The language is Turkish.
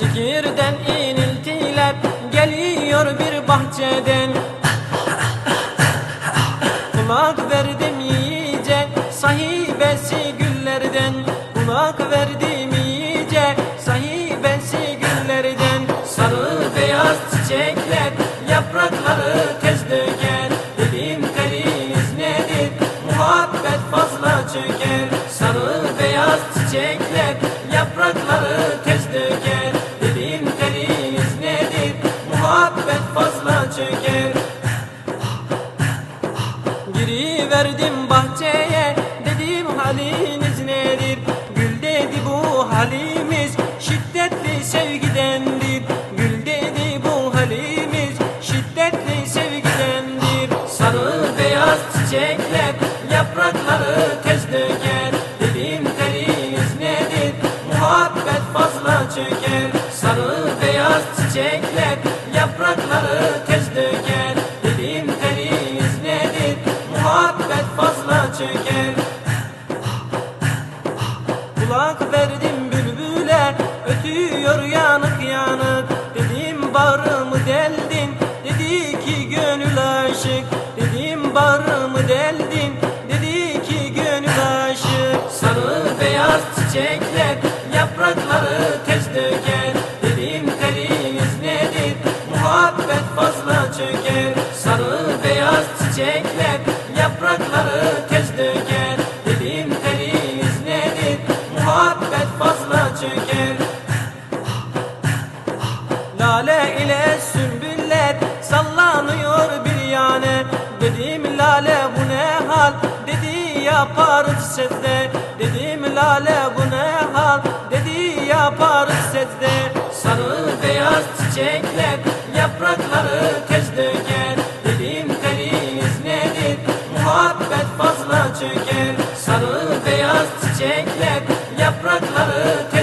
Zikirden iniltiler geliyor bir bahçeden. Kulak verdim iyice sahibesi güllerden. Kulak verdim iyice sahibesi güllerden. Sarı beyaz çiçekler yaprakları çöker Sarı beyaz çiçekler yaprakları tez döker. Dedim teriniz nedir? Muhabbet fazla çöker Giriverdim bahçeye dedim haliniz nedir? Gül dedi bu halimiz şiddetli sevgidendir. Gül dedi bu halimiz şiddetli sevgidendir. Sarı beyaz çiçekler çöker Sarı beyaz çiçekler yaprakları tez döker. Dedim teriniz nedir? Muhabbet fazla çöker Kulak verdim bülbüle ötüyor yanık yanık. Dedim bağrımı deldin? Dedi ki gönül çiçekler yaprakları tez döker. Dedim teriniz nedir? Muhabbet fazla çöker. Sarı beyaz çiçekler yaprakları tez döker. Dedim teriniz nedir? Muhabbet fazla çöker. Lale ile sümbüller sallanıyor bir yana Dedim lale bu ne hal? Dedi ya parız çiçekler yaprakları tez döker Dedim teriniz nedir? Muhabbet fazla çöker Sarı beyaz çiçekler. Yaprakları tez